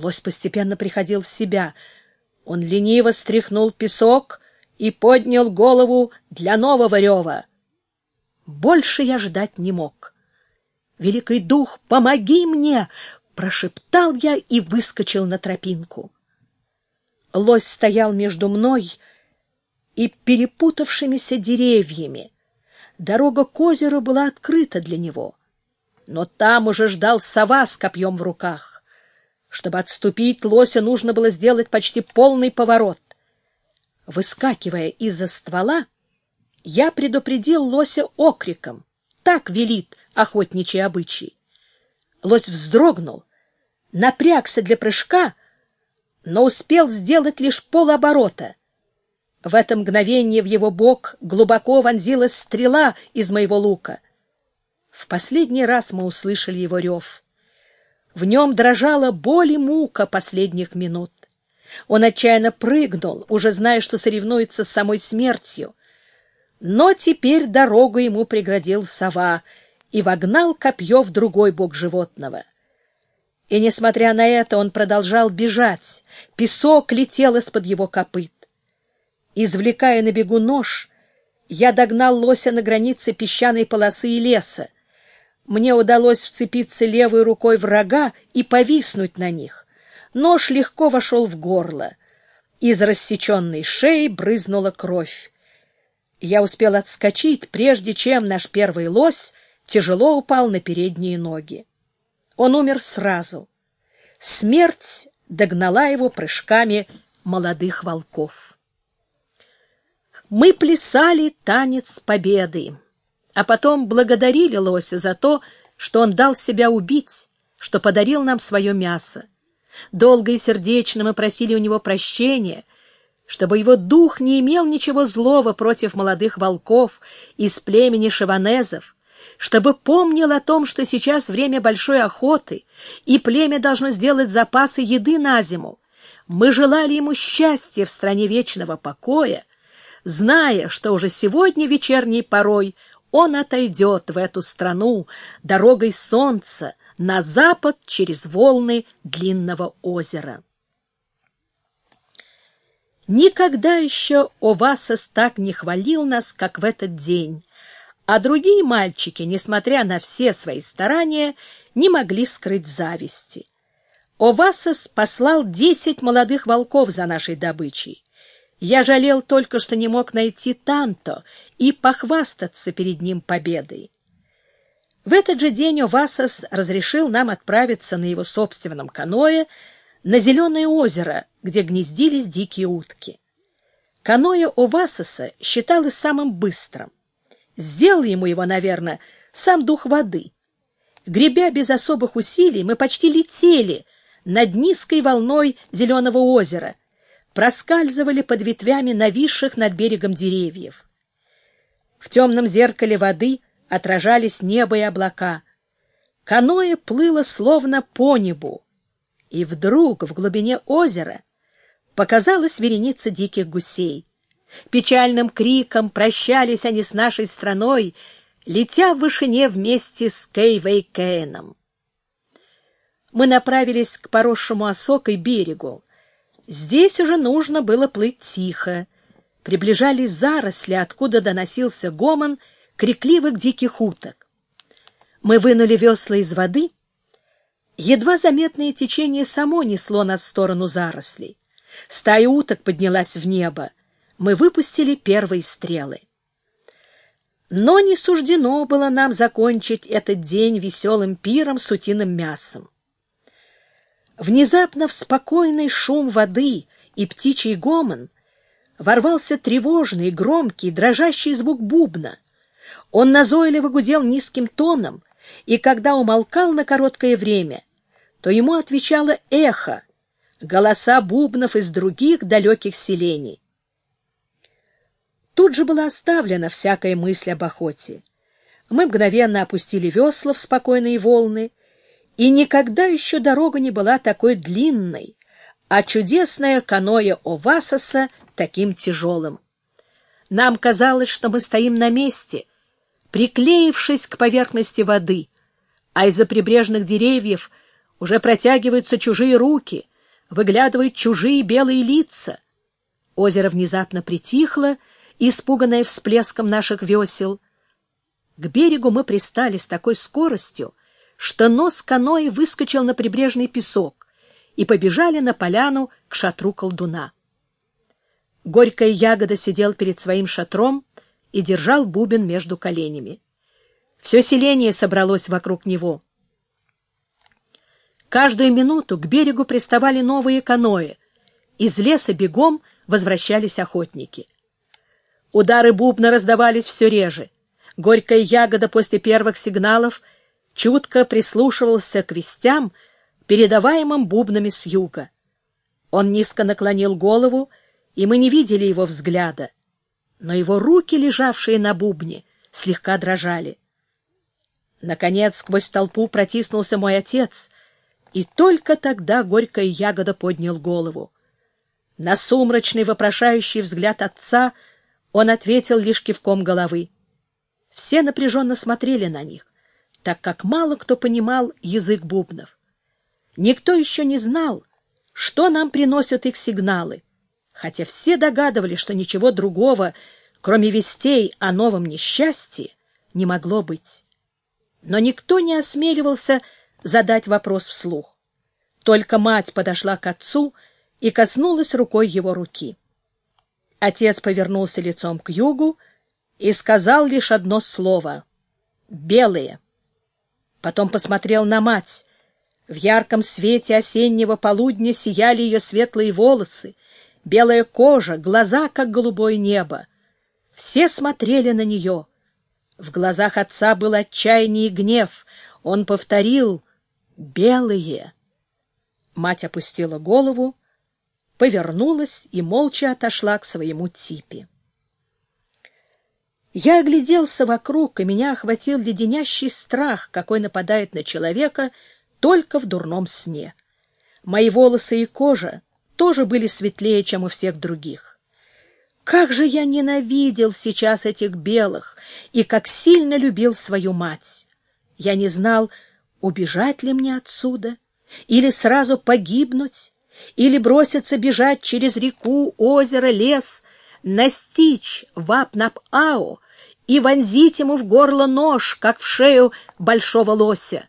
Лось постепенно приходил в себя. Он лениво стряхнул песок и поднял голову для нового рева. Больше я ждать не мог. «Великий дух, помоги мне!» — прошептал я и выскочил на тропинку. Лось стоял между мной и перепутавшимися деревьями. Дорога к озеру была открыта для него. Но там уже ждал сова с копьем в руках. Чтобы отступить, лося нужно было сделать почти полный поворот. Выскакивая из-за ствола, я предупредил лося окриком. Так велит охотничий обычай. Лось вздрогнул, напрягся для прыжка, но успел сделать лишь полоборота. В это мгновение в его бок глубоко вонзилась стрела из моего лука. В последний раз мы услышали его рев. В нем дрожала боль и мука последних минут. Он отчаянно прыгнул, уже зная, что соревнуется с самой смертью. Но теперь дорогу ему преградил сова и вогнал копье в другой бок животного. И, несмотря на это, он продолжал бежать. Песок летел из-под его копыт. Извлекая на бегу нож, я догнал лося на границе песчаной полосы и леса. Мне удалось вцепиться левой рукой врага и повиснуть на них. Нож легко вошел в горло. Из рассеченной шеи брызнула кровь. Я успел отскочить, прежде чем наш первый лось тяжело упал на передние ноги. Он умер сразу. Смерть догнала его прыжками молодых волков. Мы плясали танец победы, а потом благодарили лося за то, что он дал себя убить, что подарил нам свое мясо. Долго и сердечно мы просили у него прощения, чтобы его дух не имел ничего злого против молодых волков из племени шаванезов, чтобы помнил о том, что сейчас время большой охоты, и племя должно сделать запасы еды на зиму. Мы желали ему счастья в стране вечного покоя, зная, что уже сегодня вечерней порой он отойдет в эту страну дорогой солнца на запад через волны длинного озера. Никогда еще Овасос так не хвалил нас, как в этот день, а другие мальчики, несмотря на все свои старания, не могли скрыть зависти. Овасос послал десять молодых волков за нашей добычей. Я жалел только, что не мог найти Танто и похвастаться перед ним победой. В этот же день Овасос разрешил нам отправиться на его собственном каное на Зеленое озеро, где гнездились дикие утки. Каноэ Овасоса считалось самым быстрым. Сделал ему его, наверное, сам дух воды. Гребя без особых усилий, мы почти летели над низкой волной Зеленого озера, проскальзывали под ветвями нависших над берегом деревьев. В темном зеркале воды отражались небо и облака. Каноэ плыло словно по небу, и вдруг в глубине озера показалась вереница диких гусей. Печальным криком прощались они с нашей страной, летя в вышине вместе с Кейвей Кейном. Мы направились к поросшему осокой берегу. Здесь уже нужно было плыть тихо. Приближались заросли, откуда доносился гомон крикливых диких уток. Мы вынули весла из воды. Едва заметное течение само несло нас в сторону зарослей. Стая уток поднялась в небо. Мы выпустили первые стрелы. Но не суждено было нам закончить этот день веселым пиром с утиным мясом. Внезапно в спокойный шум воды и птичий гомон ворвался тревожный, громкий, дрожащий звук бубна. Он назойливо гудел низким тоном, и когда умолкал на короткое время, то ему отвечало эхо, голоса бубнов из других далеких селений. Тут же была оставлена всякая мысль об охоте. Мы мгновенно опустили весла в спокойные волны и никогда еще дорога не была такой длинной, а чудесное каноэ Овасоса таким тяжелым. Нам казалось, что мы стоим на месте, приклеившись к поверхности воды, а из-за прибрежных деревьев уже протягиваются чужие руки, выглядывают чужие белые лица. Озеро внезапно притихло, испуганное всплеском наших весел. К берегу мы пристали с такой скоростью, что нос каноэ выскочил на прибрежный песок и побежали на поляну к шатру колдуна. Горькая ягода сидел перед своим шатром и держал бубен между коленями. Все селение собралось вокруг него. Каждую минуту к берегу приставали новые каноэ. Из леса бегом возвращались охотники. Удары бубна раздавались все реже. Горькая ягода после первых сигналов чутко прислушивался к вестям, передаваемым бубнами с юга. Он низко наклонил голову, и мы не видели его взгляда, но его руки, лежавшие на бубне, слегка дрожали. Наконец, сквозь толпу протиснулся мой отец, и только тогда горькая ягода поднял голову. На сумрачный вопрошающий взгляд отца он ответил лишь кивком головы. Все напряженно смотрели на них, так как мало кто понимал язык бубнов. Никто еще не знал, что нам приносят их сигналы, хотя все догадывались, что ничего другого, кроме вестей о новом несчастье, не могло быть но никто не осмеливался задать вопрос вслух. Только мать подошла к отцу и коснулась рукой его руки. Отец повернулся лицом к югу и сказал лишь одно слово — «белые». Потом посмотрел на мать. В ярком свете осеннего полудня сияли ее светлые волосы, белая кожа, глаза, как голубое небо. Все смотрели на нее — в глазах отца был отчаяние и гнев. Он повторил «белые». Мать опустила голову, повернулась и молча отошла к своему типе. Я огляделся вокруг, и меня охватил леденящий страх, какой нападает на человека только в дурном сне. Мои волосы и кожа тоже были светлее, чем у всех других. Как же я ненавидел сейчас этих белых и как сильно любил свою мать! Я не знал, убежать ли мне отсюда, или сразу погибнуть, или броситься бежать через реку, озеро, лес, настичь Вапнап-Ау и вонзить ему в горло нож, как в шею большого лося.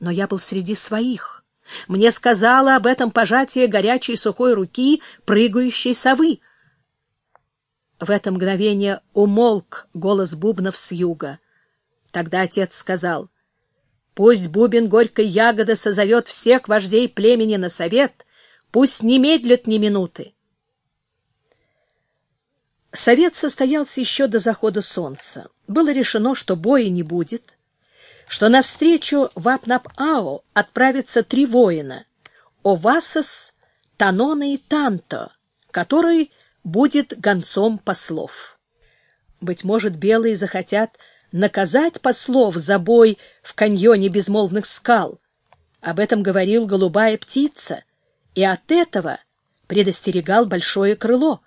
Но я был среди своих. Мне сказала об этом пожатие горячей сухой руки прыгающей совы — в это мгновение умолк голос бубнов с юга. Тогда отец сказал, «Пусть бубен горькой ягоды созовет всех вождей племени на совет, пусть не медлят ни минуты». Совет состоялся еще до захода солнца. Было решено, что боя не будет, что навстречу в Апнап-Ао отправятся три воина — Овасос, Танона и Танто, которые будет гонцом послов. Быть может, белые захотят наказать послов за бой в каньоне безмолвных скал. Об этом говорил голубая птица, и от этого предостерегал большое крыло.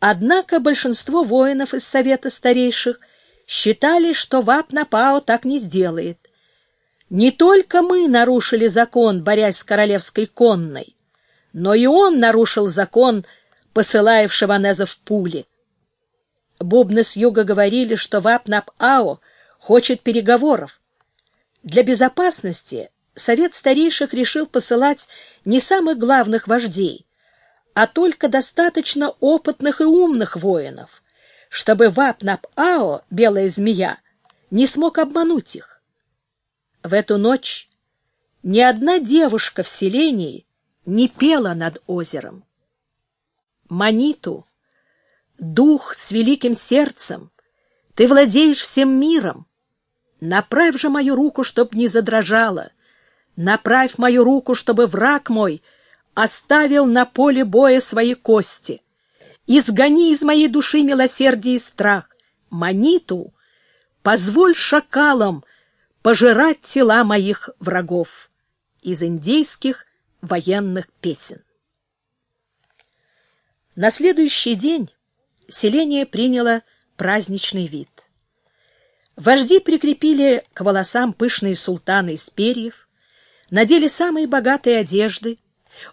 Однако большинство воинов из Совета Старейших считали, что Вап-Напао так не сделает. Не только мы нарушили закон, борясь с королевской конной, но и он нарушил закон, посылая в Шаванеза в пули. Бубны с юга говорили, что Вапнап-Ао хочет переговоров. Для безопасности Совет Старейших решил посылать не самых главных вождей, а только достаточно опытных и умных воинов, чтобы Вапнап-Ао, белая змея, не смог обмануть их. В эту ночь ни одна девушка в селении не пела над озером. Маниту, дух с великим сердцем, ты владеешь всем миром. Направь же мою руку, чтоб не задрожала. Направь мою руку, чтобы враг мой оставил на поле боя свои кости. Изгони из моей души милосердие и страх. Маниту, позволь шакалам пожирать тела моих врагов. Из индейских военных песен. На следующий день селение приняло праздничный вид. Вожди прикрепили к волосам пышные султаны из перьев, надели самые богатые одежды,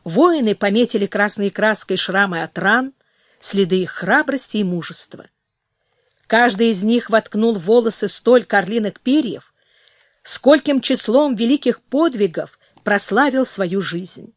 Воины пометили красной краской шрамы от ран, следы их храбрости и мужества. Каждый из них воткнул волосы столь орлиных перьев, скольким числом великих подвигов прославил свою жизнь.